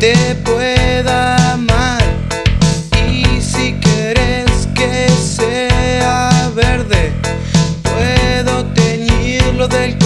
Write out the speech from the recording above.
te pueda amar. Y si quieres que sea verde, puedo teñirlo del